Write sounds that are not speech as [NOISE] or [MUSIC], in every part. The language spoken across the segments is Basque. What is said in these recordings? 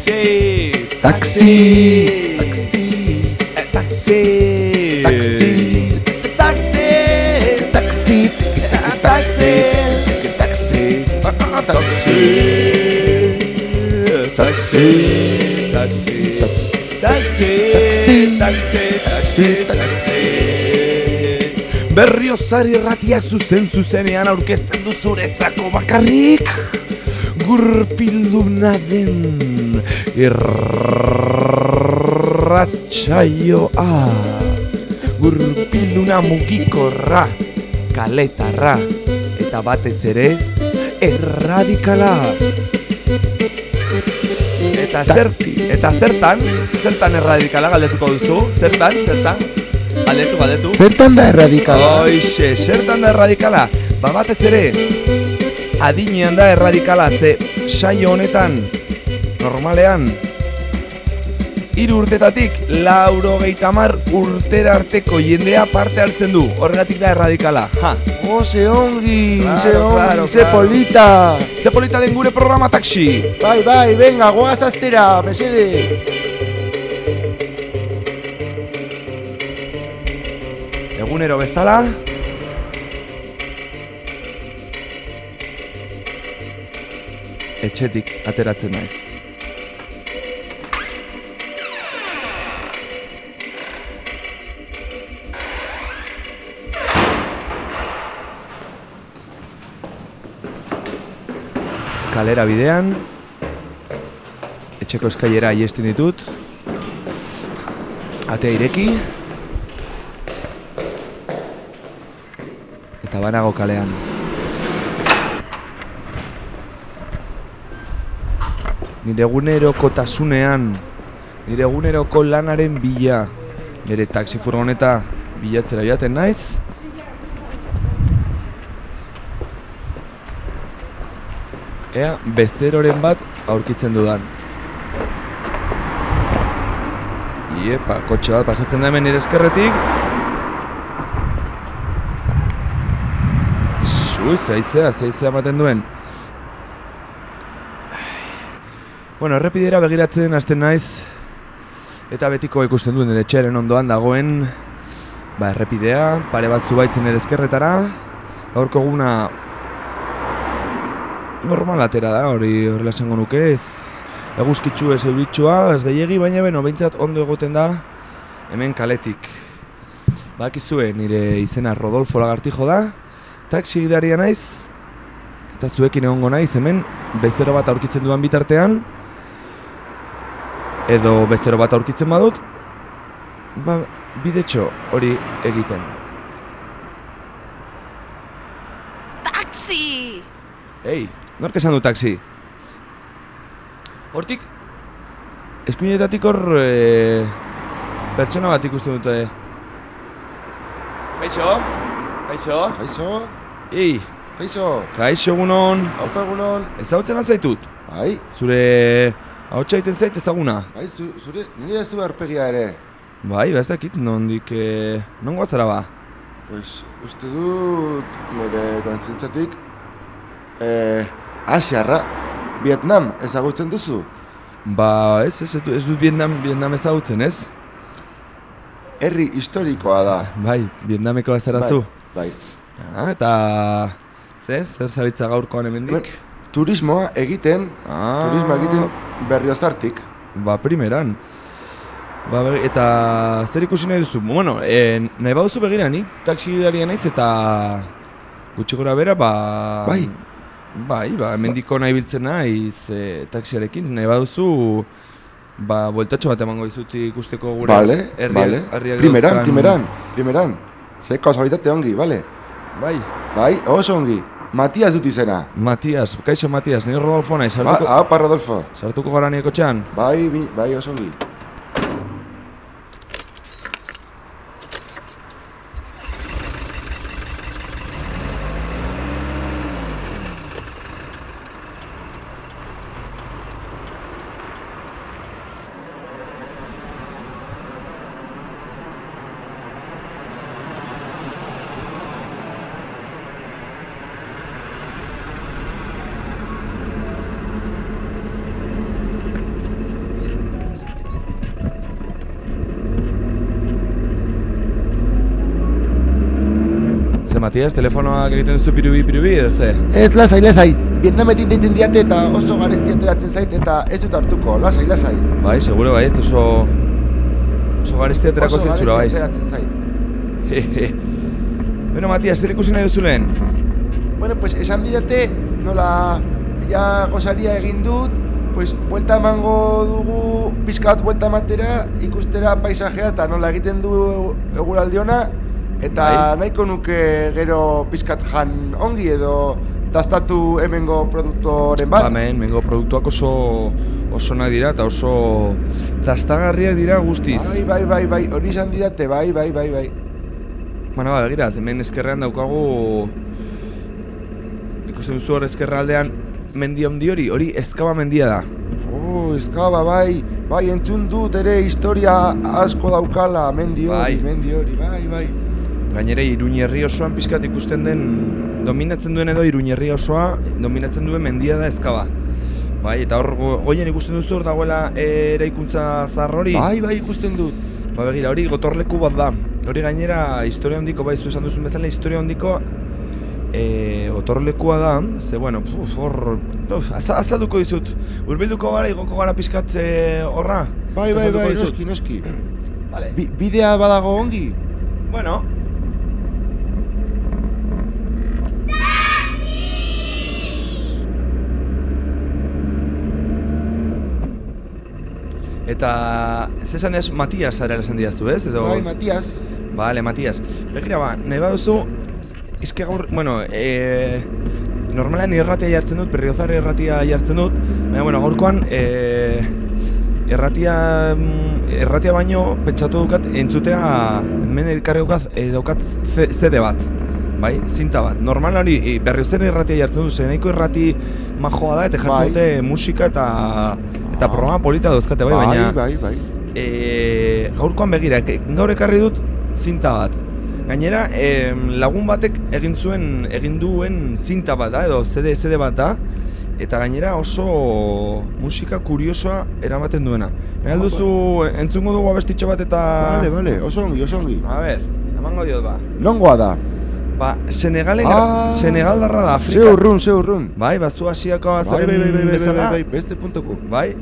Taxi Taxi. Taxi Taxi. Eh, Taxi Taxi. Taxi Taxi. Taxi Taxi. Taxi Taxi Taxi Taxi Taxi Taxi Taxi Berriozari erratiak zuzen zuzenean aurkezten du zuretzako bakarrik Gurpilduna den irratsaioa Gurpilduna mugikorra, kaletarra Eta batez ere, erradikala Eta zer, eta zertan, zertan erradikala galdetuko duzu? Zertan, zertan? Galdetu, galdetu Zertan da erradikala? Hoixe, zertan da erradikala? Ba batez ere, adinean da erradikala, ze saio honetan, normalean, hiru urtetatik, lauro geitamar urtera arteko jendea parte hartzen du, horregatik da erradikala, ha! Oh, ze ongi, Claro, ze ongi, claro, ze claro. polita. Ze polita den gure programa taxi! Bai, bai, venga, goaz astera, mesedez. Egunero bezala, etxetik ateratzen naiz. Kalera bidean, etxeko eskailera iesten ditut, atea ireki, eta banago kalean. Nire egunerokotasunean, nire eguneroko lanaren bila, nire taxi furgoneta bilatzera joaten naiz. Ea, bezeroren bat aurkitzen dudan. Iepa, kotxe bat pasatzen da hemen nire eskerretik, Ui, zaizea, zaizea ematen duen. Bueno, errepidera begiratzen hasten naiz eta betiko ikusten duen nire etxearen ondoan dagoen ba, errepidea, pare bat zubaitzen nire eskerretara. Gaurko eguna normal atera da, hori horrela esango nuke, ez eguzkitzu ez euritsua, ez gehiegi, baina beno, behintzat ondo egoten da hemen kaletik. Bakizue, nire izena Rodolfo Lagartijo da, taxi gidaria naiz, eta zuekin egongo naiz hemen bezero bat aurkitzen duan bitartean, edo bezero bat aurkitzen badut, ba, bidetxo hori egiten. Taxi! Ei, nork esan du taxi? Hortik, eskuinetatik hor e, pertsona bat ikusten dute. Kaixo? Kaixo? Kaixo, Ei, kaixo, kaixo egunon. haupa egunon. Ezagutzen azaitut? Bai, Zure ahotsa egiten zait ezaguna. bai, zu- zure, nire zu arpegia ere. Bai, ba ez dakit, nondik, e, nongo azara ba? Pues, uste dut nire kontzientzatik eh, Asiarra, Vietnam ezagutzen duzu. Ba, ez, ez, ez, du- ez dut Vietnam, Vietnam ezagutzen, ez? Herri historikoa da. Bai, Vietnameko azara zu. Bai, Ah, eta, ze, zer zabitza gaurkoan hemendik? turismoa egiten, Ah, turismoa egiten berriozartik. Ba, primeran. Ba, eta zer ikusi nahi duzu? Bueno, e, nahi baduzu begira, nik taksi gidaria naiz eta gutxi gora bera, ba... Bai. Bai, ba, hemendiko nahi biltzen naiz e, taxiarekin, nahi baduzu ba, bueltatxo bat emango dizut ikusteko gure Vale, herri- vale. herriak Primeran, dauzkan- primeran, primeran. Ze kasualitate ongi, vale? Bai, Bai, oso ongi. Matias dut izena. Matias, kaixo Matias, nire Rodolfo naiz, Ba, sartuko, apa, Rodolfo. sartuko gara nire kotxean? Bai, bai, oso ongi. Matias, telefonoak egiten duzu pirubi, pirubi, edo ze? Ez, lasai, lasai. Vietnametik deitzen diate eta oso garesti ateratzen zait eta ez dut hartuko. Lasai, lasai. Bai, seguro bai, ez oso... Oso garesti aterako Oso zentzura, bai. garesti ateratzen zait. Hehe. Bueno, Matias, zer ikusi nahi duzu lehen? Bueno, pues esan didate nola ja gozaria egin dut, pues buelta emango dugu pizkat buelta ematera ikustera paisajea eta nola egiten du eguraldi ona eta Bai. nahiko nuke gero pizkat jan ongi edo dastatu hemengo produktoren bat. Ba, men, mengo produktuak oso oso nahi dira eta oso dastagarriak dira guztiz. Bai, bai, bai, bai, hori izan didate, bai, bai, bai, bai. Bueno, ba, begira, hemen eskerrean daukagu ikusten duzu hor eskerraldean mendi handi hori, hori ezkaba mendia da. Oh, eskaba, bai, bai, entzun dut ere historia asko daukala, mendi hori, Bai. mendi hori, bai, bai. Gainera Iruñerri osoan pizkat ikusten den dominatzen duen edo Iruñerri osoa dominatzen duen mendia da ezkaba. Bai, eta hor go, goien ikusten duzu hor dagoela eh, eraikuntza zahar hori. Bai, bai, ikusten dut. Ba begira, hori gotorleku bat da. Hori gainera historia handiko, bai, zu esan duzun bezala historia handiko e, gotorlekua da, ze bueno, puf, hor, puf, aza, azalduko dizut. Urbilduko gara, igoko gara pizkat e, horra. Bai, bai, bai, noski, noski. Vale. Bi, bidea badago ongi? Bueno. Eta, ez esan ez Matias zara esan didazu, ez? Edo... Bai, Matias. Vale, Matias. Begira ba, nahi baduzu, izke gaur, bueno, e, normalan irratia jartzen dut, berriozar irratia jartzen dut, baina, bueno, gaurkoan, e, erratia, mm, erratia baino pentsatu dukat entzutea, hemen ekarri dukat, e, daukat C- CD bat, bai, zinta bat. Normal hori e, berriozar irratia jartzen dut, zen nahiko irrati majoa da, eta jartzen Bai. dute musika eta, eta Ah. programa polita dauzkate, bai, baina... bai, bai. E, gaurkoan begira, gaur ekarri dut zinta bat. Gainera, em, lagun batek egin zuen, egin duen zinta bat da, edo CD, CD bat da, eta gainera oso musika kuriosoa eramaten duena. Baina Ah, duzu, entzungo dugu abestitxo bat eta... Vale, vale, oso ongi, oso ongi. A ber, emango diot ba. Nongoa da? Ba, Senegalen, Ah. Senegaldarra da, Afrika. Ze urrun, ze urrun. Bai, bazu asiako Bai, bai, bai, bai, bai, bai, bezala. bai, beste puntuko. Bai,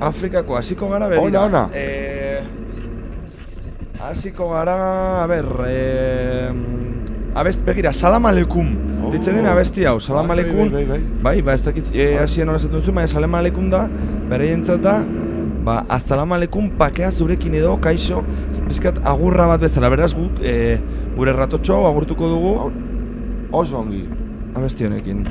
Afrikako hasiko gara begira. Ona, ona. Eh, hasiko gara, a ber, eh, abest, begira, salam alekum. Oh. Ditzen den abesti hau, salam Bai, bai, alekum. bai, bai, bai. Bai, ba, ez dakit, eh, hasien nola esaten duzu, baina salam alekum da, bereientzat da, ba, azalam alekum pakea zurekin edo, kaixo, bizkat agurra bat bezala, beraz guk, eh, gure ratotxo agurtuko dugu, Oso ongi. abesti honekin.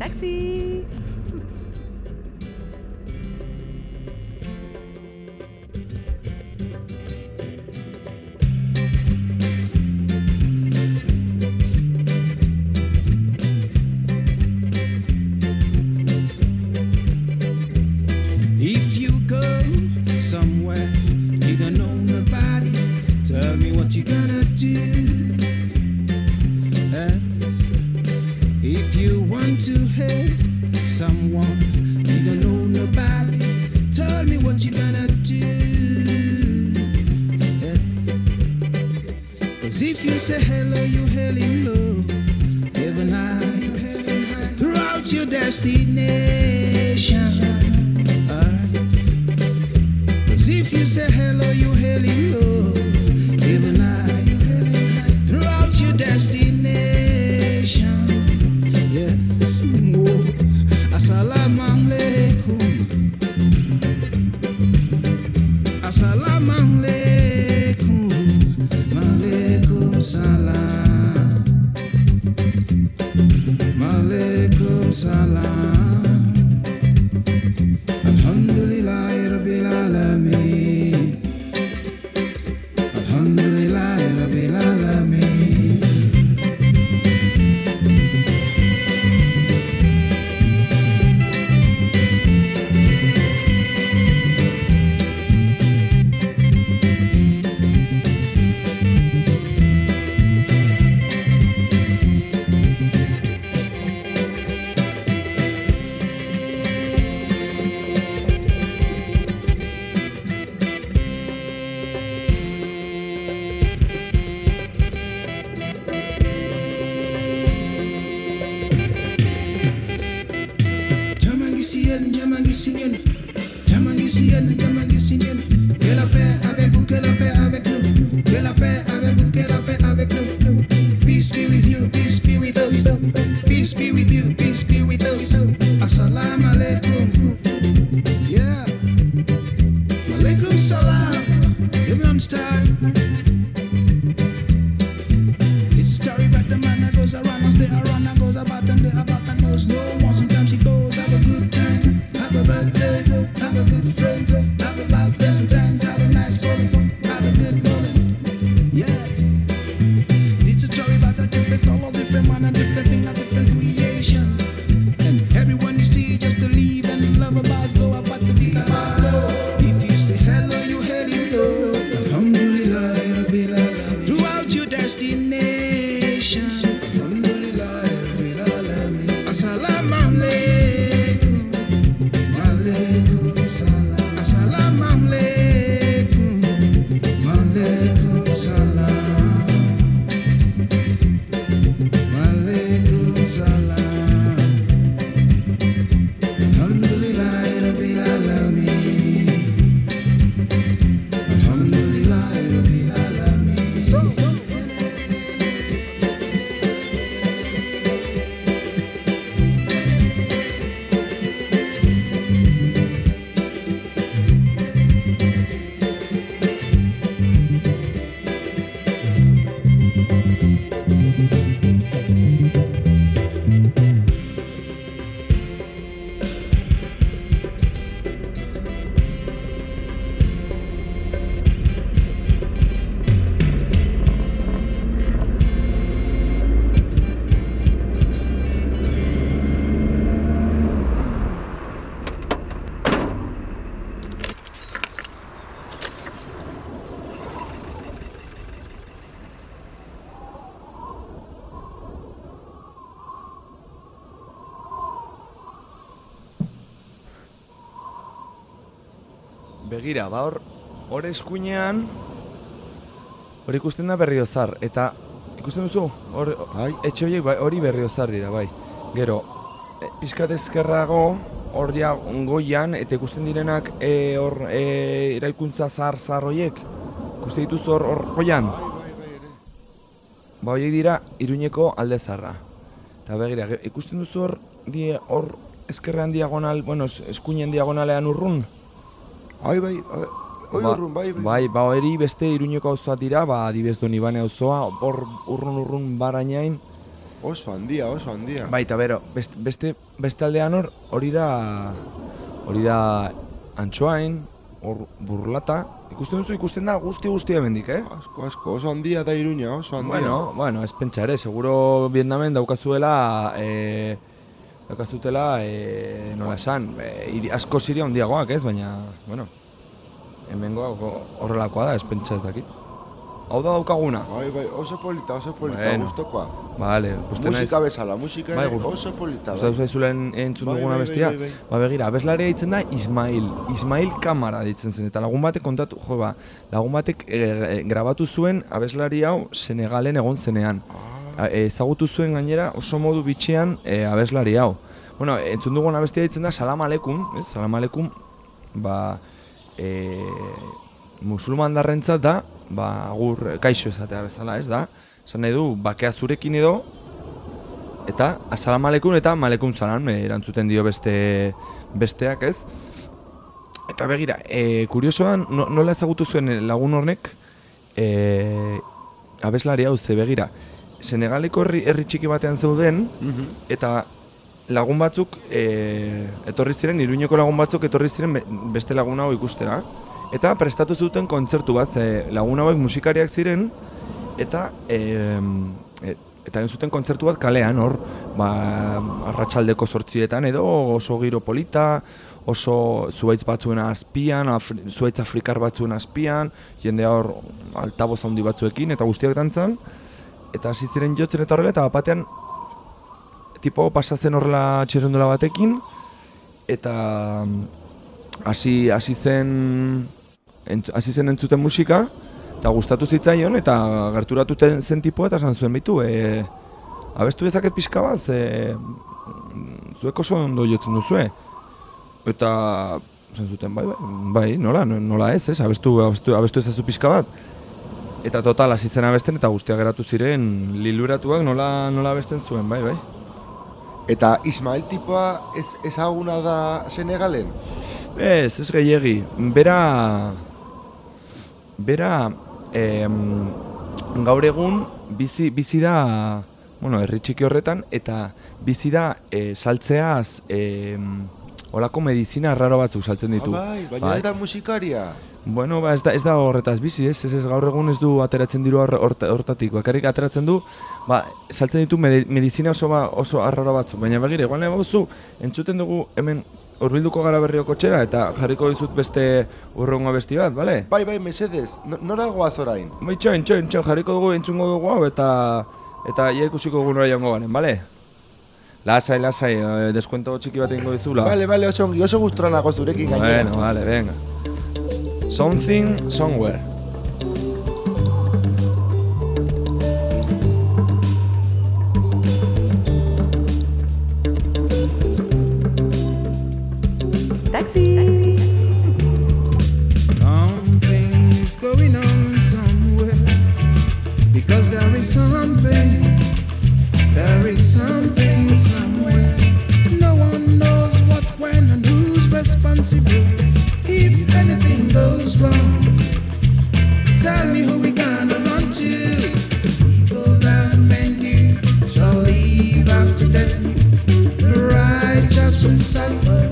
Taxi! Begira, ba hor, hor eskuinean, hor ikusten da berriozar, eta ikusten duzu, hor, Bai. etxe horiek bai, hori berriozar dira, bai. Gero, e, pizkat ezkerrago, hor ja goian, eta ikusten direnak e, hor e, eraikuntza zahar zahar horiek, ikusten dituzu hor, hor goian, Bai, bai, bai, ere. ba horiek dira iruñeko alde zarra. Eta begira, ikusten duzu hor, die, hor ezkerrean diagonal, bueno, es- eskuinen diagonalean urrun, Ai, bai, ai, oi Ba- urrun, bai, bai. Bai, ba hori beste iruñeko auzoak dira, ba adibez Donibane auzoa, hor urrun urrun barainain. Oso handia, oso handia. Bai, eta bero, beste, beste, beste aldean hor, hori da, hori da antxoain, hor burlata. Ikusten duzu, ikusten da guzti guzti hemendik, eh? Asko, asko, oso handia da iruña, oso handia. Bueno, bueno, ez pentsa ere, seguro Vietnamen daukazuela, e, daukazutela, e, nola esan, e, asko ziria handiagoak, ez? Baina, bueno, hemengoa horrelakoa da, ez pentsa ez dakit. Hau da daukaguna. Bai, bai, oso polita, oso polita, Bueno. gustokoa. Vale, uste naiz. Musika bezala, musika Bai, gust- oso polita. Uste duzu zulen entzun Bai, duguna bai, bestia? bai, bai, bai. Ba begira, abeslaria ditzen da Ismail. Ismail Kamara ditzen zen. Eta lagun batek kontatu, jo ba, lagun batek e, e, grabatu zuen abeslari hau Senegalen egon zenean. Ah. Ezagutu zuen gainera oso modu bitxean e, abeslari hau. Bueno, entzun dugun abestia ditzen da Salam Aleikum, ez? Salam Aleikum, ba, e, musulman darrentzat da, ba, agur, kaixo esatea bezala, ez da? Esan nahi du, bakea zurekin edo, eta asalam alekun eta malekun salam e, erantzuten dio beste besteak, ez? Eta begira, e, kuriosoan no, nola ezagutu zuen lagun hornek e, abeslari hau ze begira. Senegaleko herri, herri txiki batean zeuden Mhm. eta lagun batzuk e, etorri ziren, iruñeko lagun batzuk etorri ziren be- beste lagun hau ikustera. Eta prestatu zuten kontzertu bat, ze lagun hauek musikariak ziren, eta e, e, eta zuten kontzertu bat kalean, hor, ba, arratsaldeko zortzietan edo oso giro polita, oso zuaitz batzuen azpian, afri, zuaitz afrikar batzuen azpian, jendea hor altaboz handi batzuekin, eta guztiak dantzan, eta hasi ziren jotzen eta horrela, eta batean tipo pasatzen horrela txerrendula batekin, eta mm, hasi hasi zen hasi zen entzuten musika eta gustatu zitzaion eta gerturatu zen tipoa eta esan zuen bitu e, abestu dezaket pixka bat mm, zuek oso ondo jotzen duzue Eta, esan zuten, bai, bai, bai, nola, no- nola ez, ez, abestu, abestu, abestu ezazu pixka bat. Eta total, hasi zen abesten, eta guztiak geratu ziren liluratuak nola, nola abesten zuen, bai, bai. Eta Ismael tipoa ez, ezaguna da Senegalen? Ez, ez gehiegi. Bera... Bera... Em, gaur egun bizi, bizi da... Bueno, herri txiki horretan, eta bizi da e, saltzeaz... em, olako medizina raro batzuk saltzen ditu. Ah, bai, baina Bai. ez da musikaria. Bueno, ba, ez da, ez da horretaz bizi, ez? Ez, ez gaur egun ez du ateratzen diru hor- horta- hortatik. Bakarrik ateratzen du, ba, saltzen ditu medi- medizina oso, ba, oso arraro batzu. Baina begire, igual nahi baduzu, entzuten dugu hemen hurbilduko gara berrioko txera eta jarriko dizut beste urrengo besti bat, bale? Bai, bai, mesedez, no, nora goaz orain? Bai, txoin, txoin, txoin, jarriko dugu, entzungo dugu hau eta eta ia ikusiko dugu nora joango garen, bale? Lasai, lasai, eh, deskuento txiki bat egingo dizula. Bale, bale, oso ongi, oso gustura nago zurekin gainera. Bueno, vale, venga. Something, somewhere. If anything goes wrong. Tell me who we gonna run to. Evil that men do shall after. The righteous will suffer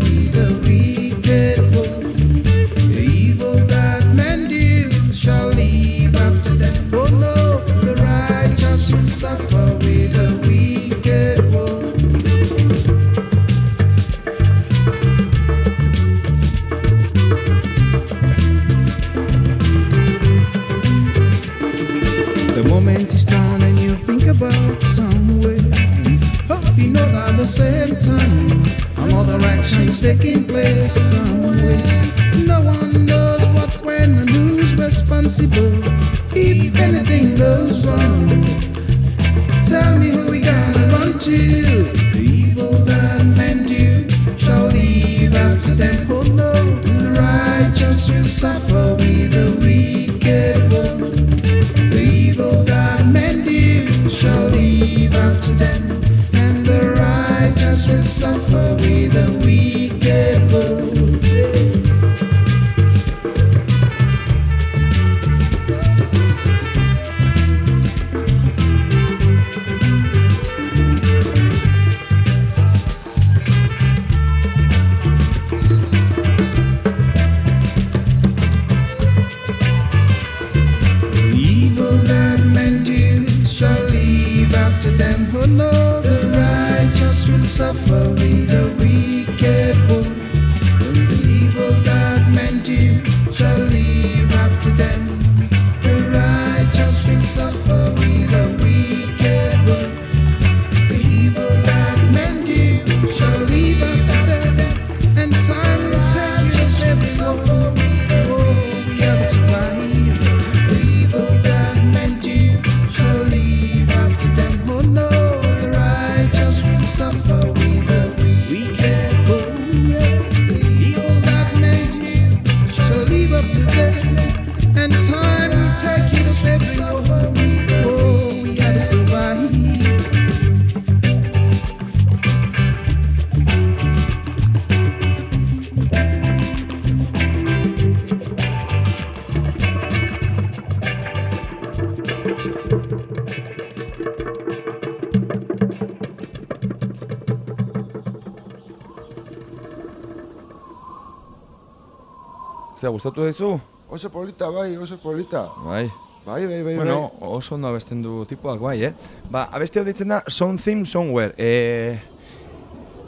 gustatu daizu? Oso polita, bai, oso polita. Bai. Bai, bai, bai, Bueno, oso ondo abesten du tipuak, bai, eh? Ba, abesti hau ditzen da Something Somewhere. Eh,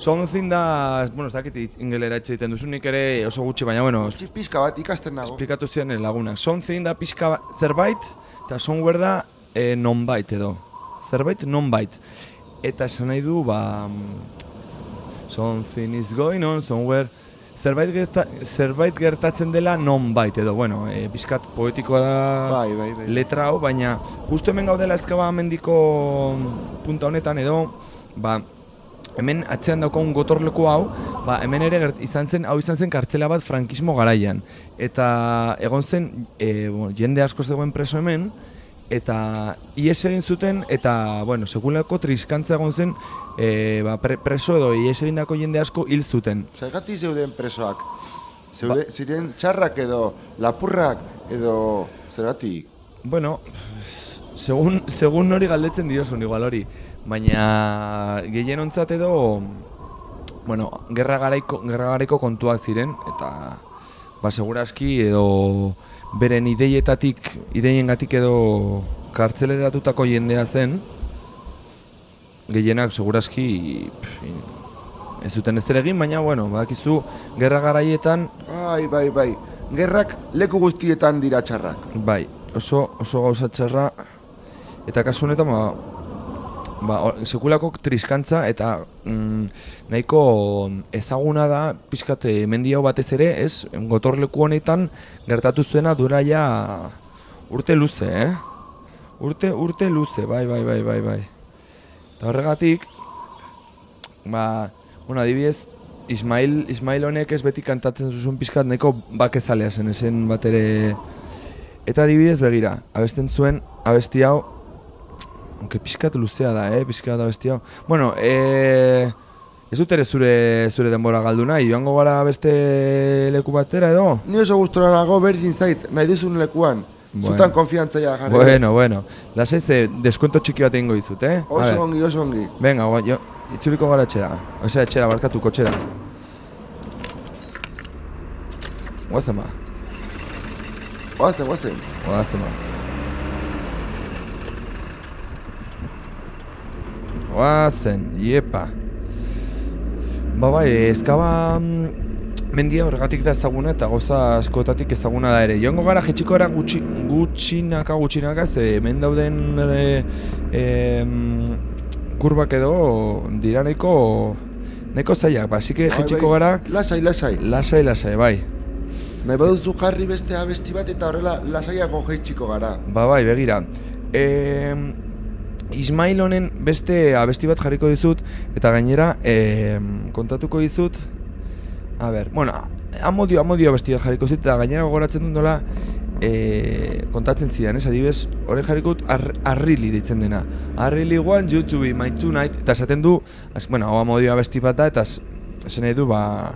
something da, bueno, ez dakit ingelera etxe egiten duzu, nik ere oso gutxi, baina, bueno, bai. Pizka bat ikasten nago. esplikatu ziren lagunak. Something da pixka ba- zerbait, eta somewhere da eh, nonbait edo. Zerbait nonbait. Eta esan nahi du, ba... mm, Something is going on somewhere. Zerbait, gerta, zerbait gertatzen dela nonbait edo, bueno, e, pixkat poetikoa da Bai, bai, bai. letra hau, baina justu hemen gaudela ezkaba mendiko punta honetan edo, ba, hemen atzean daukagun gotorleku hau, Ba, hemen ere gert- izan zen, hau izan zen kartzela bat frankismo garaian. Eta egon zen, e, bueno, jende asko zegoen preso hemen, eta ies egin zuten, eta, bueno, sekulako triskantza egon zen, e, ba, pre, preso edo ies egindako jende asko hil zuten. Zergatik zeuden presoak? Zeude, ziren txarrak edo, lapurrak edo, zergatik? Bueno, segun, segun nori galdetzen diozun igual hori, baina gehienontzat edo, bueno, gerra garaiko, gerra garaiko kontuak ziren, eta ba, seguraski edo beren ideietatik, ideiengatik edo kartzeleratutako jendea zen, gehienak seguraski pff, ez zuten ez egin, baina bueno, badakizu gerra garaietan Bai, bai, bai. Gerrak leku guztietan dira txarrak. Bai, oso, oso gauza txarra eta kasu honetan ba, ba, sekulako triskantza eta mm, nahiko ezaguna da pixkat eh, mendi hau batez ere, ez, gotorleku honetan gertatu zuena dura ja urte luze, eh? Urte, urte luze, bai, bai, bai, bai, bai. Eta horregatik, ba, bueno, adibidez, Ismail, Ismail honek ez beti kantatzen zuzun pixkat nahiko bakezalea zen, esen bat ere... Eta adibidez begira, abesten zuen, abesti hau, Onke pixkat luzea da, eh, pixkat abesti hau. Bueno, eh, ez dut ere zure, zure denbora galdu nahi, joango gara beste leku batera edo? Ni oso gustora nago berdin zait, nahi duzun lekuan. Bueno. Zutan konfiantzaia jarri. Bueno, bueno, lasai ze deskuento txiki bat egingo dizut, eh? Oso ongi, oso ongi. Venga, gua, jo, itzuliko gara etxera. Osea, etxera, barkatu, kotxera. Guazen ba, Oazen, oazen. guazen ba. Guazen, iepa. Ba bai, ezkaba mm, mendia horregatik da ezaguna eta goza askotatik ezaguna da ere. Joango gara jetxiko gara gutxi, gutxinaka gutxinaka, ze hemen dauden e, em, kurbak edo dira nahiko, nahiko zailak, ba, que Bai, jetxiko bai. gara Lasai, lasai. lasai lasai, bai. Nahi baduzu jarri beste abesti bat eta horrela lasaiago jaitsiko gara. Ba bai, begira. E, Ismail honen beste abesti bat jarriko dizut eta gainera e, kontatuko dizut A ber, bueno, amodio, amodio abesti bat jarriko dizut eta gainera gogoratzen dut nola e, kontatzen zidan, ez adibes, hori jarriko dut ar, Arrili deitzen dena. I really want you to be my tonight eta esaten du, az, bueno, hau amodio abesti bat da eta es- esan nahi du, ba,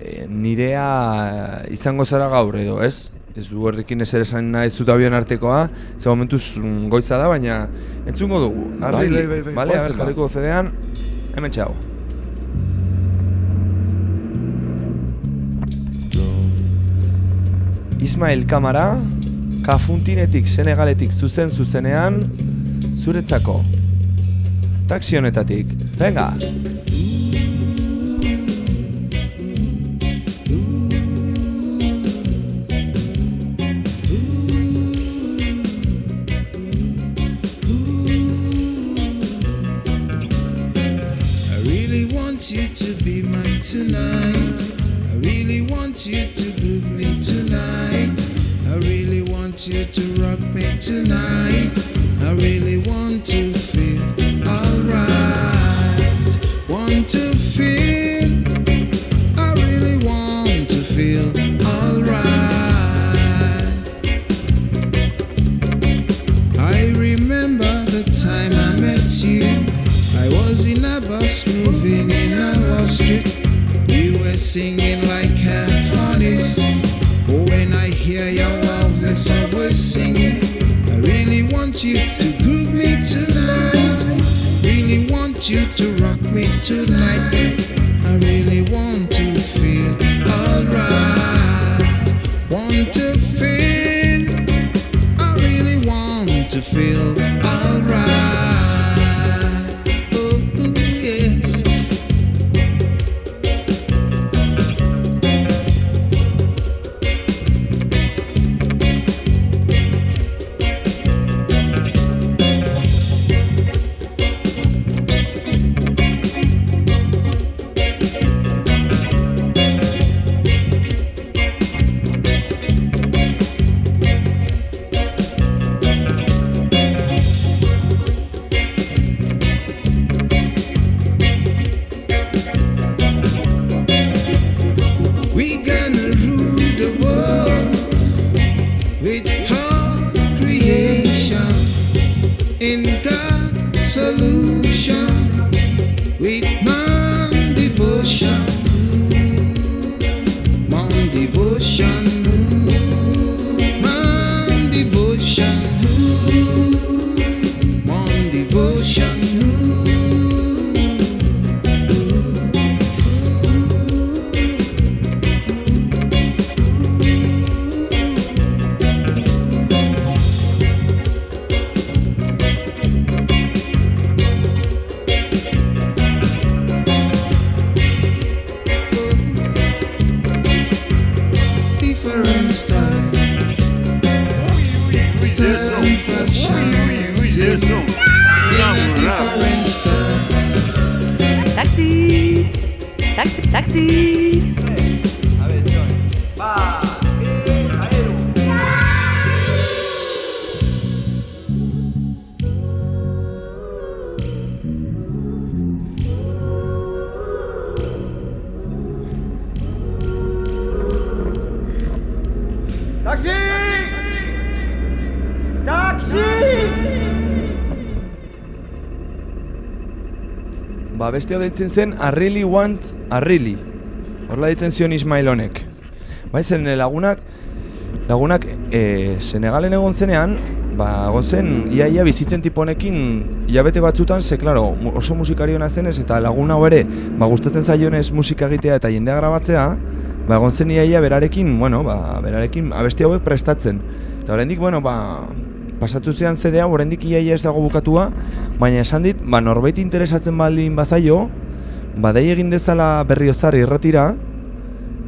e, nirea izango zara gaur edo, ez? Ez du horrekin ezer esan nahi ez dut abion artekoa, ze momentuz mm, goiza da, baina entzungo dugu. Bai, Arri, bai, bai, bai, Bale, a goazen ber, Ismail Kamara, Kafuntinetik Senegaletik zuzen zuzenean, zuretzako. Taxi honetatik, venga! You want you to rock me tonight. I really want to feel alright. Want to to saison. Taxi, taxi, taxi. Hey, avec Joy. Bye. Ba, beste hau deitzen zen, I really want, I really. Horla deitzen zion Ismail honek. Bai, zen eh, lagunak, lagunak e, Senegalen egon zenean, ba, egon zen, iaia bizitzen tipo honekin hilabete batzutan, ze, klaro, mu- oso musikari hona zenez, eta laguna hau ere, ba, gustatzen zaionez musika egitea eta jendea grabatzea, ba, egon zen iaia berarekin, bueno, ba, berarekin abesti hauek prestatzen. Eta oraindik, bueno, ba, pasatu CD hau, oraindik iaia ez dago bukatua, baina esan dit, ba, norbait interesatzen baldin bazaio, ba, dei egin dezala berriozar irratira,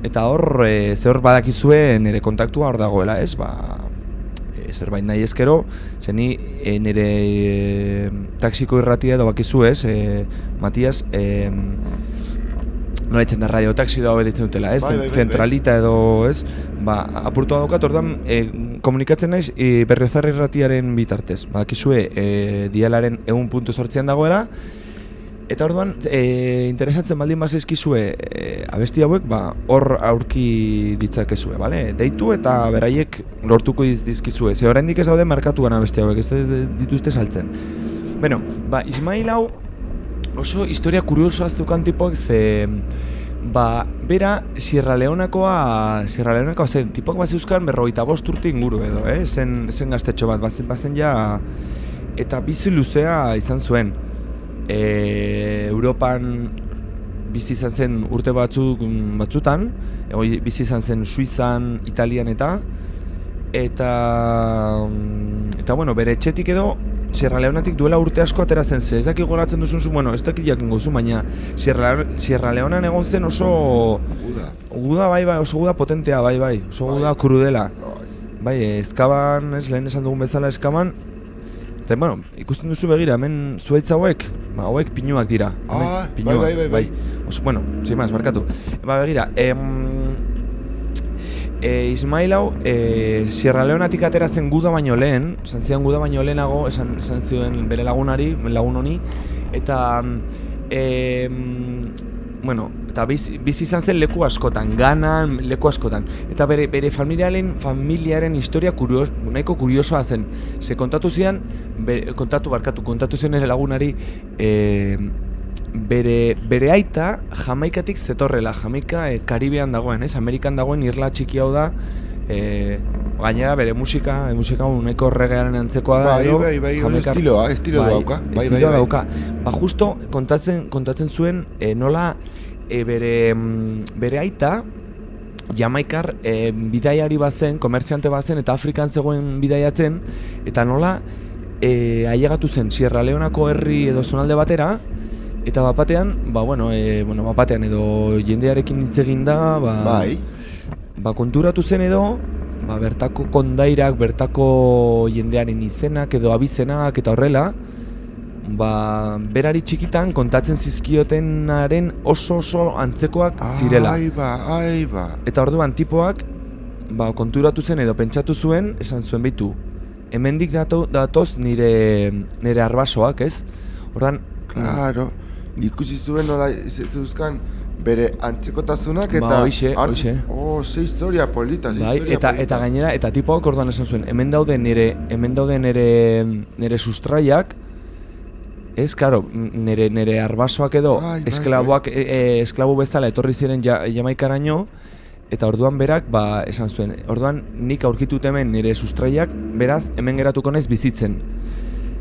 eta hor, e, ze hor badakizue nire kontaktua hor dagoela, ez? Ba, e, zerbait nahi ezkero, zeni e, nire e, taxiko irratia edo bakizu ez, e, Matias, e, nola da radio taxi da ditzen dutela, ez? Bai, bai, bai, Zentralita edo, ez? Ba, apurtua daukat, orduan, e, komunikatzen naiz e, berriozar irratiaren bitartez. Badakizue, e, dialaren egun puntu sortzean dagoela, Eta orduan, e, interesatzen baldin bazaizkizue e, abesti hauek, ba, hor aurki ditzakezue, bale? Deitu eta beraiek lortuko diz, dizkizue. Ze oraindik ez daude markatuan abesti hauek, ez dituzte saltzen. Bueno, ba, Ismail hau oso historia kuriosoa zukan tipoak ze ba, bera Sierra Leonakoa, Sierra Leonakoa zen, tipoak bat zeuzkan berrogeita bost urte inguru edo, eh? zen, zen gaztetxo bat, bazen, bazen ja, eta bizi luzea izan zuen. E, Europan bizi izan zen urte batzuk batzutan, ego, bizi izan zen Suizan, Italian eta eta eta bueno, bere etxetik edo Sierra Leonatik duela urte asko atera zen ze, ez dakik goratzen duzun zu, bueno, ez dakik jakin gozu, baina Sierra, Sierra Leonan egon zen oso Uda. guda bai bai, oso guda potentea bai bai, oso guda krudela. Bai. Bai, ezkaban, ez lehen esan dugun bezala eskaban, eta, bueno, ikusten duzu begira, hemen zuaitz hauek, ba, hauek pinuak dira. Hemen, Ah, bai, bai, bai, bai. Oso, bueno, sin más, barkatu. Ba, begira, em, e, Ismail hau, e, Sierra Leonatik atera zen guda baino lehen, esan zidan guda baino lehenago, esan, esan zioen bere lagunari, lagun honi, eta, em, bueno, eta bizi, bizi izan zen leku askotan, ganan, leku askotan. Eta bere, bere familiaren, familiaren historia kurios, nahiko kuriosoa zen. Ze kontatu zidan, bere, kontatu barkatu, kontatu zion ere lagunari, e, bere, bere aita Jamaikatik zetorrela, Jamaika e, Karibean dagoen, ez? Amerikan dagoen irla txiki hau da, e, gainera bere musika, e, musika hau nahiko reggaearen antzekoa da, Bai, edo, bai, bai, Jamaikar- estiloa, estilo bai, dauka. Bai, bai, bai. dauka. Ba, justo kontatzen, kontatzen zuen e, nola e, bere, mm, bere aita Jamaikar e, bidaiari bazen, komertziante bazen eta Afrikan zegoen bidaiatzen eta nola e, ailegatu zen Sierra Leonako herri edo zonalde batera eta bapatean, ba bueno, e, bueno, bapatean edo jendearekin hitz egin da, ba, Bai. ba konturatu zen edo ba, bertako kondairak, bertako jendearen izenak edo abizenak eta horrela ba, berari txikitan kontatzen zizkiotenaren oso oso antzekoak zirela. Ai ba, ai ba. Eta orduan tipoak ba, konturatu zen edo pentsatu zuen, esan zuen bitu. Hemendik dato, datoz nire, nire arbasoak, ez? Orduan, Claro. Ikusi zuen nola ze- zeuzkan bere antzekotasunak eta... Ba, hoixe, hart- hoixe. Oh, ze historia polita, ze bai, historia eta, polita. eta gainera, eta tipoak orduan esan zuen, hemen daude nire, hemen daude nire, nire sustraiak, ez, karo, nire, nire arbasoak edo Bai, bai, esklaboak, e, e, esklabu bezala etorri ziren ja, jamaikaraino, eta orduan berak, ba, esan zuen, orduan nik aurkitut hemen nire sustraiak, beraz, hemen geratuko naiz bizitzen.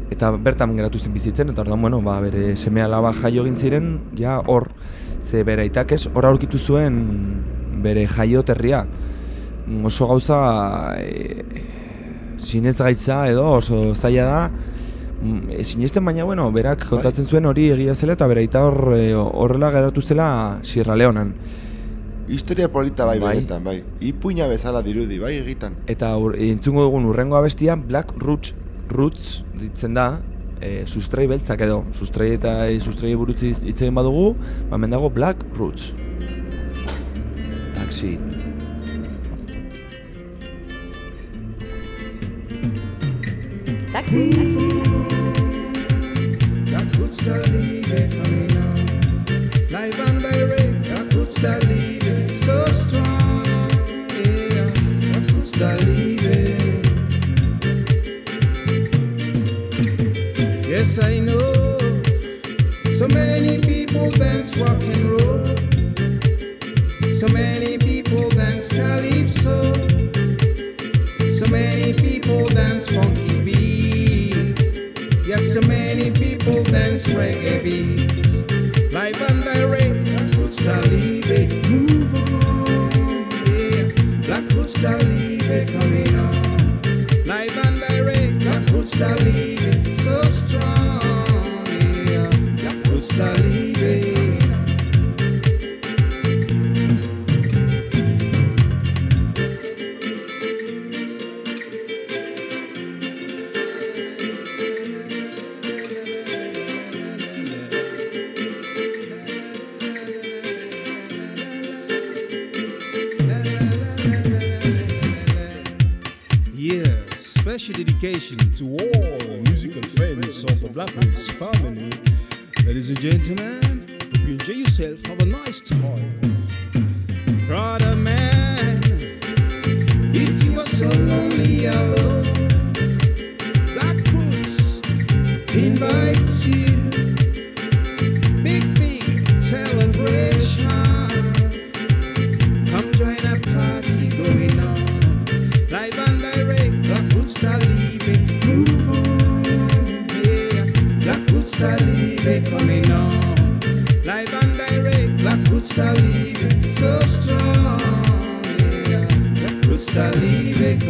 Eta bertan geratu zen bizitzen, eta orduan, bueno, ba, bere seme alaba jaio egin ziren, ja hor, ze bere aitak ez, hor aurkitu zuen bere jaioterria. Oso gauza e, sinez gaitza edo oso zaila da, e, sinesten baina, bueno, berak kontatzen zuen hori egia zela eta bere aita hor, e, horrela geratu zela Sierra Leonan. Historia polita bai, Bai. benetan, bai. Ipuina bezala dirudi, bai, egitan. Eta ur, entzungo dugun urrengo abestia Black Roots, Roots ditzen da, e, sustrai beltzak edo, sustrai eta e, sustrai burutzi hitz egin badugu, ba hemen dago Black Roots. Taxi. Taxi. That could still leave it coming on. Live and direct, that could still leave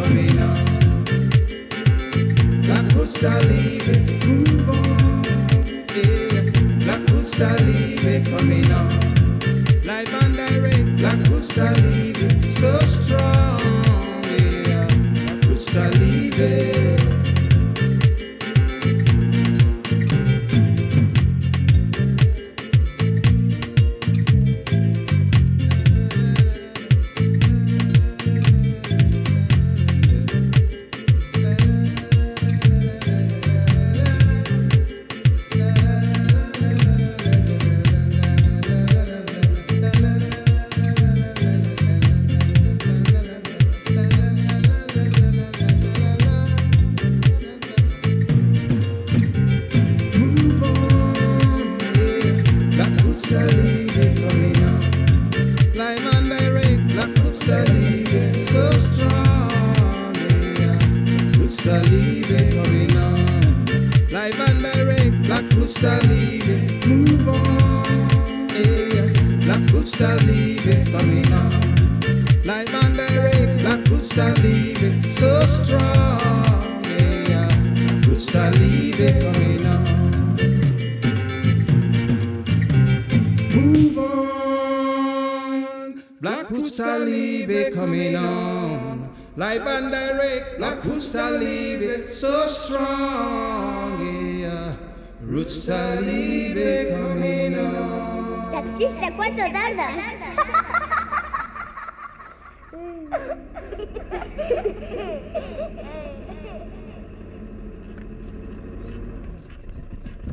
coming up. Black roots are move on. Yeah, black roots coming. Live and direct, black roots are so strong. Yeah, roots are.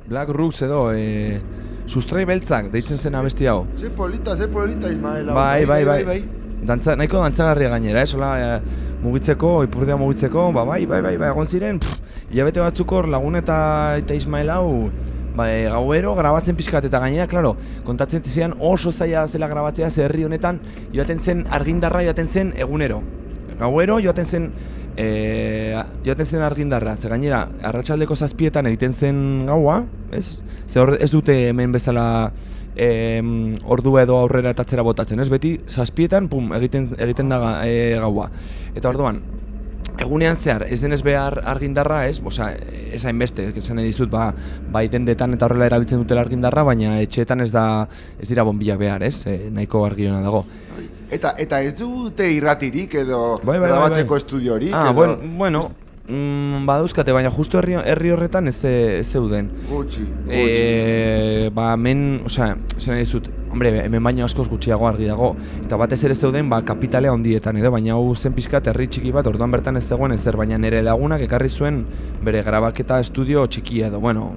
Black Roots edo, e, sustrai beltzak, deitzen zen abesti hau. Ze polita, ze polita, Ismael. hau. Bai, bai, bai. Dantza, nahiko dantzagarria gainera, eh? Sola, e, mugitzeko, ipurdea mugitzeko, ba, bai, bai, bai, bai, egon ziren, pff, hilabete batzuk hor lagun eta, eta Ismael hau, ba, e, gauero grabatzen pixkat eta gainera, klaro, kontatzen zian oso zaila zela grabatzea ze herri honetan, joaten zen argindarra joaten zen egunero. Gauero joaten zen e, joaten zen argindarra, ze gainera, arratsaldeko zazpietan egiten zen gaua, ez? Ze hor ez dute hemen bezala em, ordua edo aurrera eta atzera botatzen, ez? Beti zazpietan, pum, egiten, egiten da e, gaua. Eta orduan, egunean zehar, ez denez behar argindarra, ez? Osa, ez hainbeste, esan dizut, ba, bai dendetan eta horrela erabiltzen dutela argindarra, baina etxeetan ez da, ez dira bonbilak behar, ez? E, nahiko argiona dago. Eta, eta ez dute irratirik edo Bai, bai, bai, grabatzeko bai. estudiorik Ah, edo... bueno, bueno, mm, badauzkate, baina justu herri, herri horretan ez, ez zeuden. Gutxi, gutxi. E, ba, hemen, osea, zer nahi dizut, hombre, hemen baino askoz gutxiago argi dago. Eta batez ere zeuden, ba, kapitalea ondietan, edo, baina hau zen pizkat herri txiki bat, orduan bertan ez zegoen ezer, baina nire lagunak ekarri zuen bere grabaketa estudio txikia edo, bueno,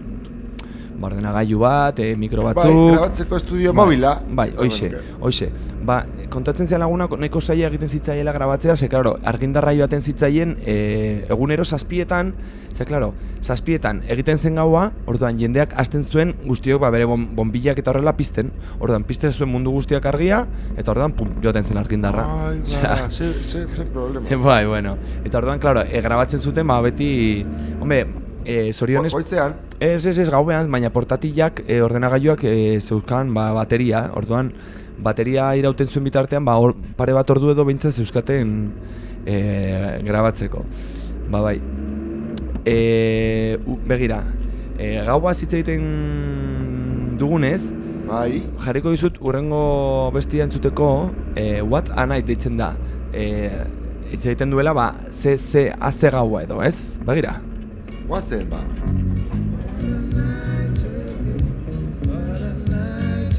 bardenagailu bat, e, mikro Bai, batzuk... grabatzeko estudio mobila. Bai, hoixe, hoixe. Ba, kontatzen zian lagunak nahiko zaila egiten zitzaiela grabatzea, ze, claro, argindarra joaten zitzaien e, egunero zazpietan, ze, claro, zazpietan egiten zen gaua, orduan jendeak hasten zuen guztiok ba, bere bon, bonbilak eta horrela pizten, orduan pizten zuen mundu guztiak argia, eta orduan pum, joaten zen argindarra. Ai, [LAUGHS] ba, ze, ze, ze problema. [LAUGHS] bai, bueno. Eta orduan, claro, e, grabatzen zuten, ba, beti, hombre, e, zorionez... Goizean, Ez, ez, ez, gauean, baina portatilak, e, ordenagailuak e, zeuzkan ba, bateria, orduan, bateria irauten zuen bitartean, ba, or, pare bat ordu edo behintzen zeuzkaten e, grabatzeko. Ba, bai. E, u, begira, e, gaua hitz egiten dugunez, bai, jarriko dizut urrengo bestia entzuteko, e, what a night deitzen da. E, hitz egiten duela, ba, ze, ze, aze gaua edo, ez? Begira. Guazen, ba. What a night, what a night,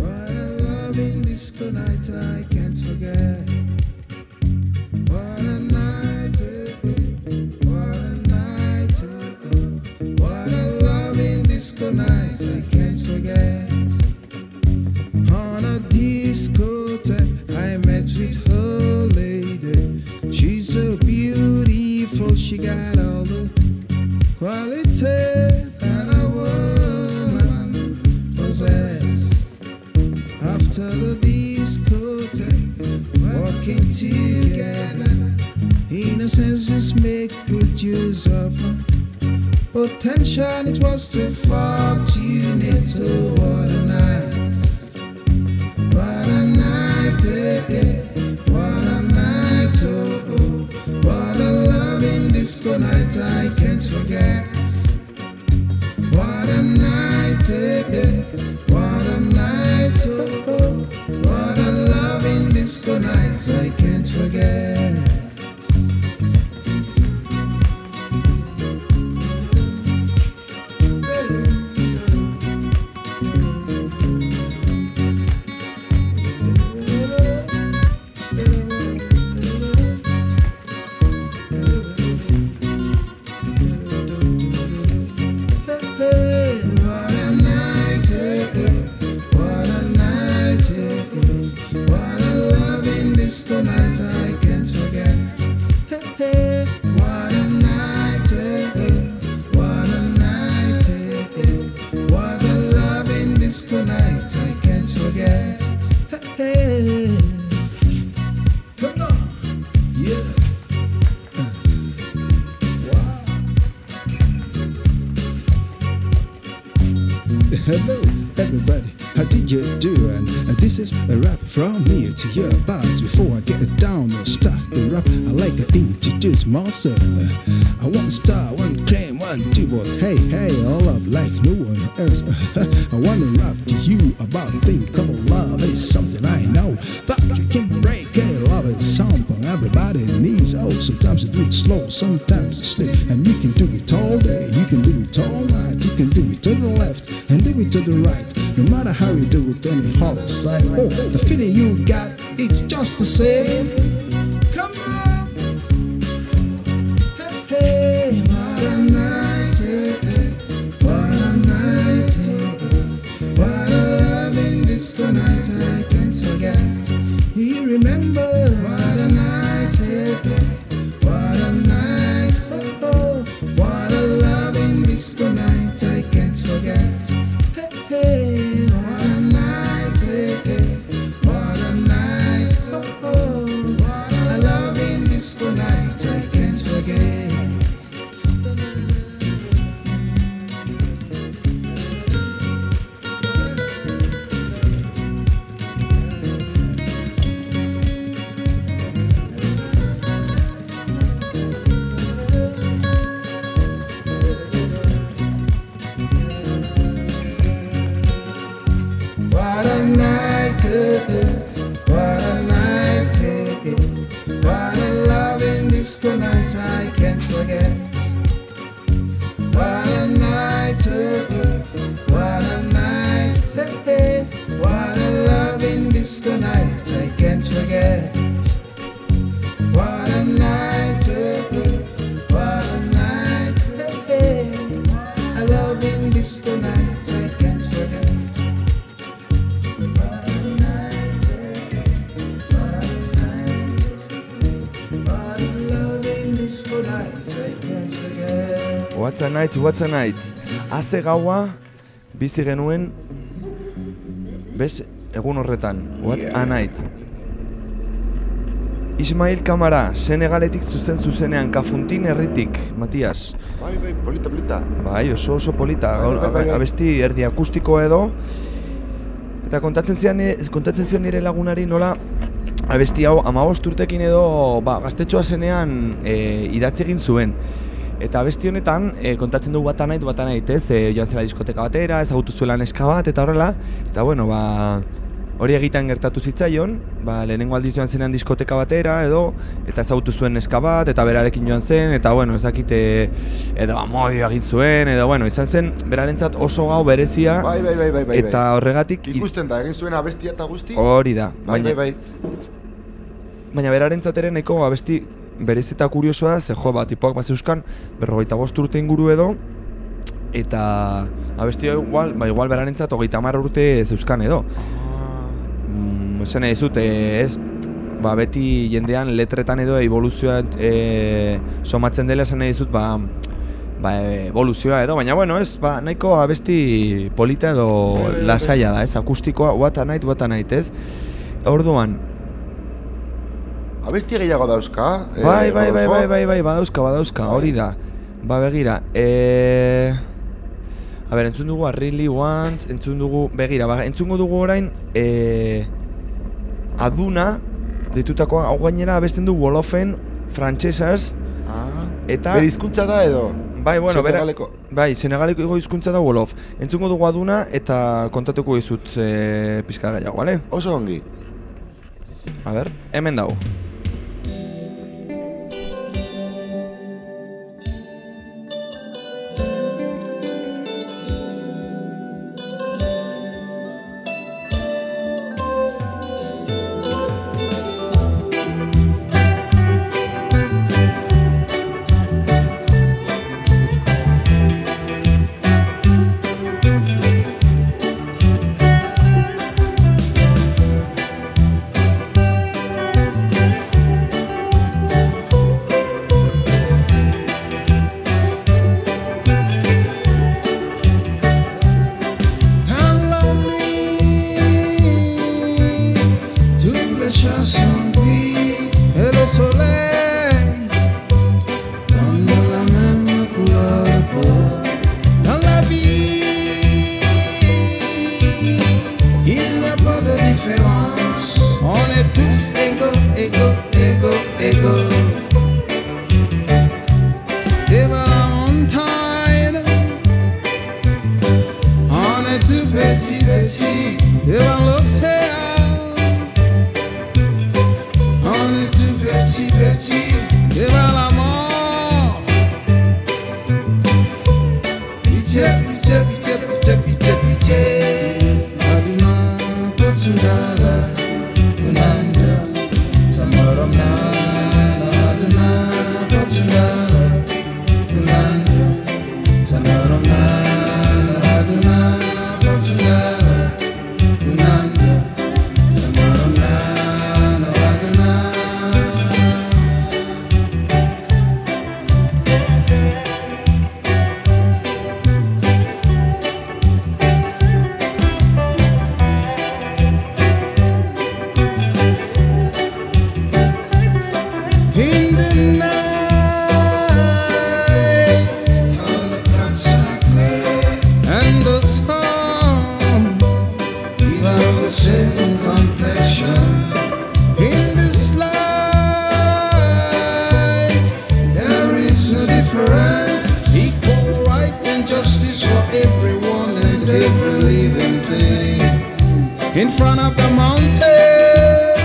what a loving disco night I can't forget. What a night, what a night, what a loving disco night I can't forget. On a discotheque, I met with her lady. She's so beautiful, she got quality that a woman possesses. After the discotheque, walking together, innocence just make good use of potential. It was too fortunate to what a night, eh, eh. what a night, disco night I can't forget. What a night, eh. what a night, oh, oh. what a loving disco night I can't forget. Is a rap from here to your box. Before I get down and start the rap, I like to introduce myself. Night, what's a night. Haze gaua bizi genuen bez egun horretan. What a Yeah. night. Ismail Kamara, Senegaletik zuzen zuzenean, Kafuntin herritik, Matias. Bai, bai, polita, polita. Bai, oso oso polita, Bai, bai, bai, bai. abesti erdi akustiko edo. Eta kontatzen zian, kontatzen zion nire lagunari nola abesti hau amabost urtekin edo ba, gaztetxoa zenean e, idatzi egin zuen. Eta abesti honetan e, kontatzen du bat anait, bat anait, ez? E, joan zela diskoteka batera, ezagutu zuela neska bat, eta horrela. Eta bueno, ba, hori egiten gertatu zitzaion, ba, lehenengo aldiz joan zenean diskoteka batera edo, eta ezagutu zuen neska bat, eta berarekin joan zen, eta bueno, ez dakite, edo amodio egin zuen, edo bueno, izan zen berarentzat oso gau berezia, Bai, bai, bai, bai, bai. eta horregatik, i- Ikusten da, egin zuen abestia eta guzti. hori da, Bai, baina, bai, bai. baina berarentzat ere nahiko abesti berez eta kuriosoa, ze jo, ba, tipoak bat zeuzkan, berrogeita bost urte inguru edo, eta abesti igual, ba, igual berarentzat hogeita hamar urte zeuzkan edo. Mm, esan nahi dizut, eh, ez, ba, beti jendean letretan edo evoluzioa e, somatzen dela esan nahi dizut, ba, ba, evoluzioa edo, baina bueno, ez, ba, nahiko abesti polita edo Bai, bai, bai. lasaia da, ez, akustikoa, what a night, what a night, ez? Orduan, Abesti gehiago dauzka. eh, bai, bai, bai, bai, bai, bai, badauzka, badauzka, hori da. Ba, begira, e... A ber, entzun dugu I Really Want, entzun dugu, begira, ba, entzungo dugu orain, e... Aduna, ditutakoa, hau gainera abesten du Wolofen, frantsesaz, Ah, eta... Bere hizkuntza da edo? Bai, bueno, bera, bai, senegaleko hizkuntza da Wolof. Entzungo dugu aduna eta kontatuko dizut e, pizka gehiago, bale? Oso ongi. A ber, hemen dago. Justice for everyone and every living thing. In front of the mountain.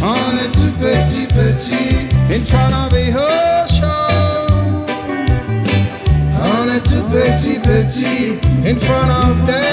On est tout petit, petit in front of a ocean. On est tout petit, petit in front of death.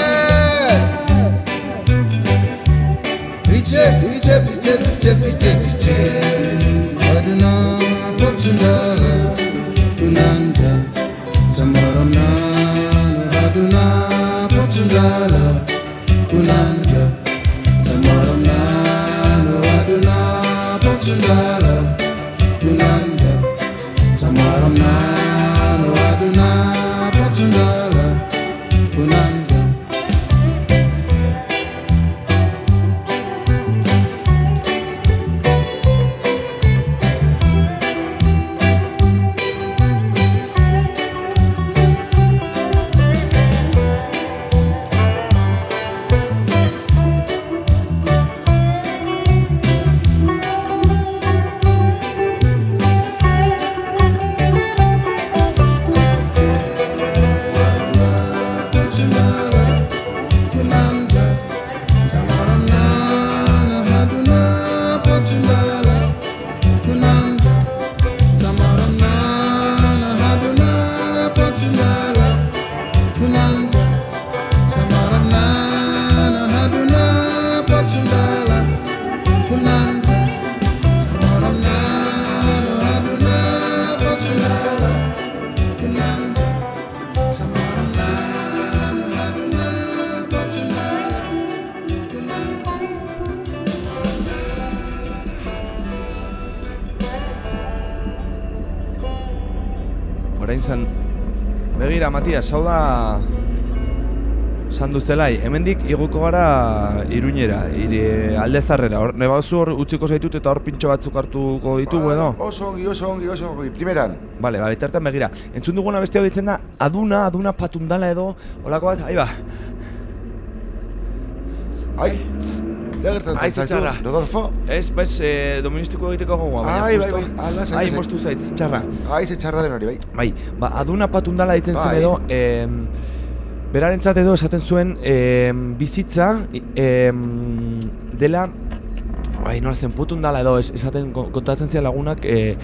Orain zan, begira, Matias, hau da... Sandu zelai, hemendik iguko gara iruñera, ire aldezarrera. Hor, ne bauzu hor utziko zaitut eta hor pintxo batzuk hartuko ditugu edo? Oso ongi, oso ongi, oso ongi. Primeran. Vale, ba, bitartean begira. Entzun duguna beste hau ditzen da, aduna, aduna patundala edo, holako bat, ahi ba. Ai, zer gertatzen Ai, zaizu, txarra. Rodolfo? Ez, bez, eh, doministiko egiteko gogoa, baina Ai, bai, justo- bai, ala, zain, Ai, zain. moztu zaitz, txarra. Ai, ze txarra den hori, bai. Bai, ba, aduna patundala ditzen zen Bai. edo, em, berarentzat edo esaten zuen em, bizitza em, dela, bai, nola zen, putundala edo es, esaten kon- kontatzen zian lagunak, e,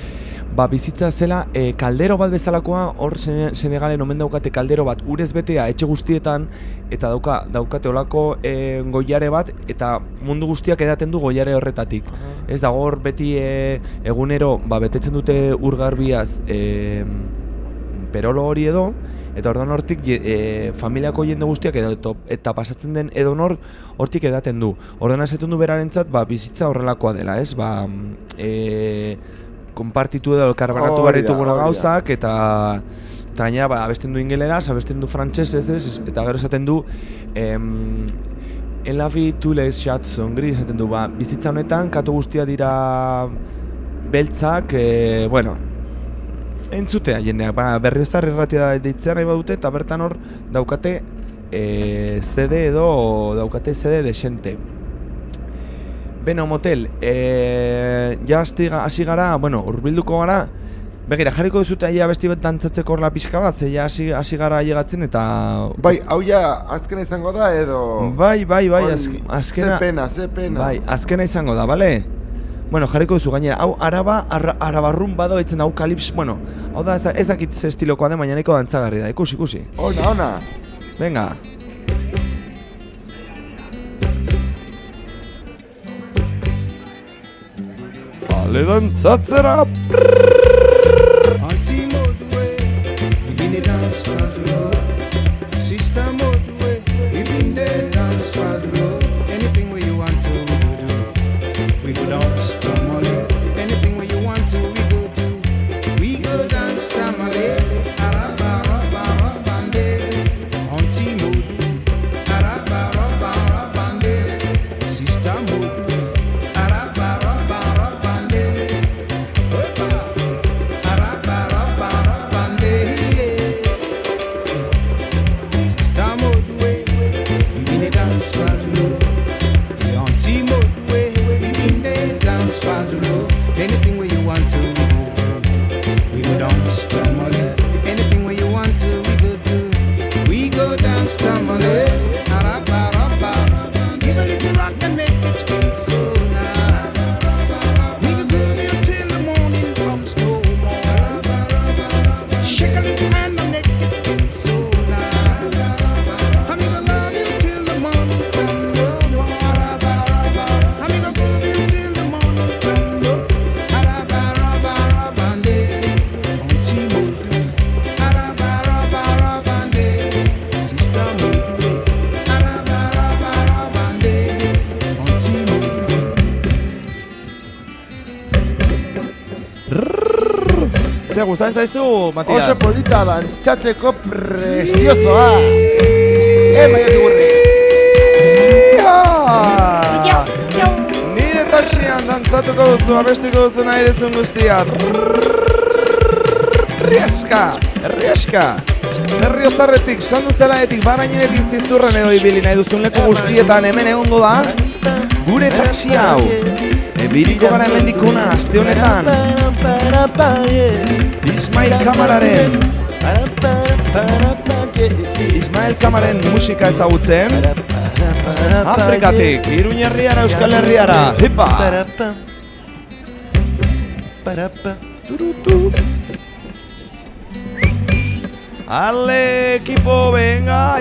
ba, bizitza zela e, kaldero bat bezalakoa, hor Sene- Senegalen omen daukate kaldero bat urez betea etxe guztietan, eta dauka, daukate olako e, goiare bat, eta mundu guztiak edaten du goiare horretatik. Ez dago hor beti e, egunero ba, betetzen dute urgarbiaz e, perolo hori edo, eta orduan hortik e, familiako jende guztiak edo eta pasatzen den edonor hortik edaten du. Orduan esaten du berarentzat ba, bizitza horrelakoa dela, ez? Ba, mm, e, konpartitu edo elkarbanatu behar da, dituguna hori da. gauzak, eta eta gainera ba, abesten du ingeleraz, abesten du frantsesez, ez? Eta gero esaten du em, En la vie tous les chats sont gris esaten du, ba, bizitza honetan katu guztia dira beltzak, e, bueno, entzutea jendeak, ba, berriozar irratia deitzea nahi badute, eta bertan hor daukate e, CD edo daukate CD desente. Beno, motel, e, ja hasi gara, bueno, urbilduko gara, Begira, jarriko duzute aia besti bat dantzatzeko horla pixka bat, ze ja hasi, hasi gara ailegatzen eta... Bai, hau ja azkena izango da edo... Bai, bai, bai, azk, azkena... Ze pena, ze pena. Bai, azkena izango da, bale? Bueno, jarriko duzu gainera, hau araba, arra, arabarrun bado etzen hau kalips, bueno, hau da ez, ez dakit ze estilokoa den, baina nahiko dantzagarri da, ikusi, ikusi. Ona, ona. Venga. Ale dantzatzera! Auntie Modue, even ze, gustatzen zaizu, Matias? Oso polita dantzatzeko preciosoa. Ema jatu gurri. Ja! Nire taxian dantzatuko duzu, abestuko duzu nahi duzun guztia. Rieska! Rieska! Berriozarretik, sandu zelaetik, barainenetik zizurren edo ibili nahi duzun leku guztietan hemen egongo da. Gure taxi hau. Ebiriko gara hemendikuna aste honetan. Ismail Kamararen, Ismail Kamaren musika ezagutzen. Afrikatik, Iruña herriara, Euskal Herriara. Hipa! Ale, equipo, venga!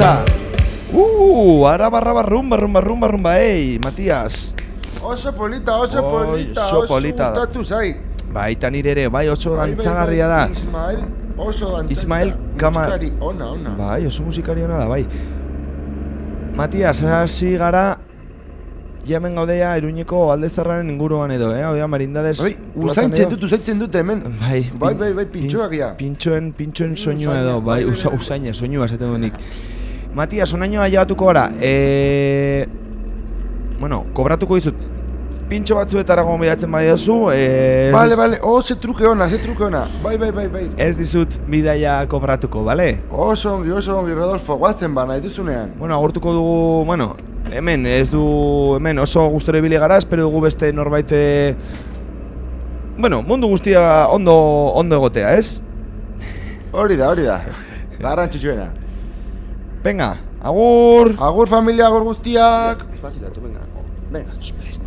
alright. Uh, araba, raba, rumba, rumba, rumba, rumba, ei, Matias. Oso polita, oso polita, oso oso polita da. gustatu zait. Baita nire ere, bai oso Bai, bai, dantzagarria da. bai, Ismael, oso dantzagarria. Ismael Kamar- Musikari ona, ona. Bai, oso musikari hona da, bai. Matias, hasi gara, ja hemen gaudea Iruñeko aldezarraren inguruan edo, eh? Hau da, merindades... Bai, usaintzen dut, usaintzen dut hemen. Bai, Bai, bai, bai, pin- pintxoak. Pintxoen, pintxoen soinua Usaina, edo, bai, bai, bai, bai. usaina, soinua esaten du nik. Matias, onaino ailegatuko gara, e... Bueno, kobratuko dizut, pintxo batzuetara gonbidatzen badiozu, e... Bale, bale, oh, ze truke ona, ze truke ona. Bai, bai, bai, bai. Ez dizut bidaia kobratuko, bale? Oso ongi, oso ongi, Rodolfo, guazen ba, nahi duzunean. Bueno, agurtuko dugu, bueno, hemen, ez du, hemen oso gustore ibili gara, espero dugu beste norbait, eh, bueno, mundu guztia ondo, ondo egotea, ez? Hori da, hori da. [LAUGHS] Garrantzitsuena. Venga, agur! Agur familia, agur guztiak. Espazilatu, venga, venga, prest.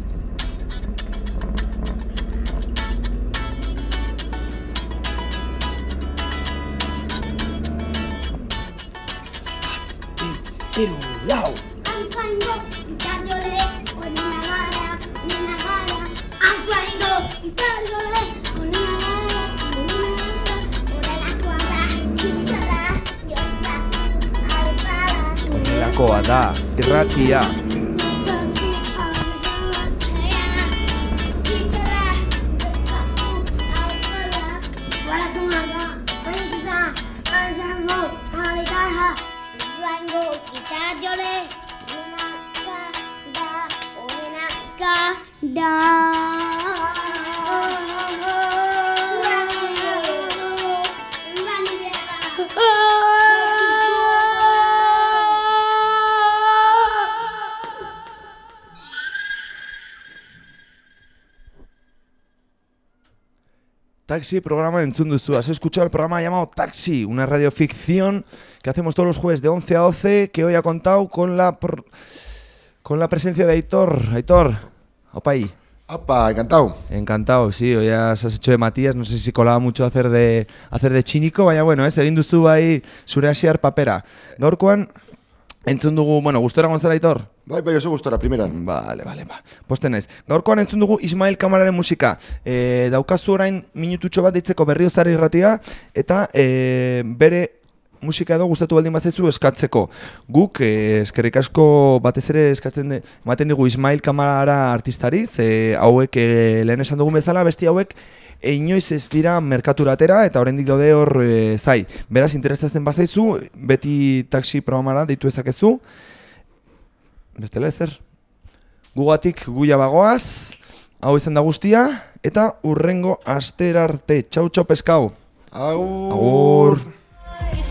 I'm trying to dándole con una vara, una vara. I'm Lakoa da, irratia. Taxi, programa entzun duzu. Has escuchado el programa llamado Taxi, una radioficción que hacemos todos los jueves de 11 a 12, que hoy ha contado con la con la presencia de Aitor. Aitor, opa ahí. Apa, encantado. Encantado, sí, hoy has has hecho de Matías, no sé si colaba mucho hacer de hacer de txiniko, baina bueno, ez, egin duzu bai zure hasiar papera. Gaurkoan, entzun dugu, bueno, gustora gonzara Aitor? Bai, bai, oso gustora, primeran. Vale, vale, ba. Posten naiz. Gaurkoan entzun dugu Ismail Kamararen musika. E, daukazu orain minututxo bat ditzeko berriozari irratia eta e, bere musika edo gustatu baldin bazaizu eskatzeko. Guk e, eskerrik asko batez ere eskatzen de, ematen digu Ismail Kamara artistari, ze hauek e, lehen esan dugun bezala, besti hauek e, inoiz ez dira merkaturatera eta oraindik daude hor e, zai. Beraz, interesatzen bazaizu, beti taxi programara deitu ezakezu, bestela ezer. Gugatik guia bagoaz, hau izan da guztia, eta urrengo aster arte. Txau txau peskau. Agur. Agur.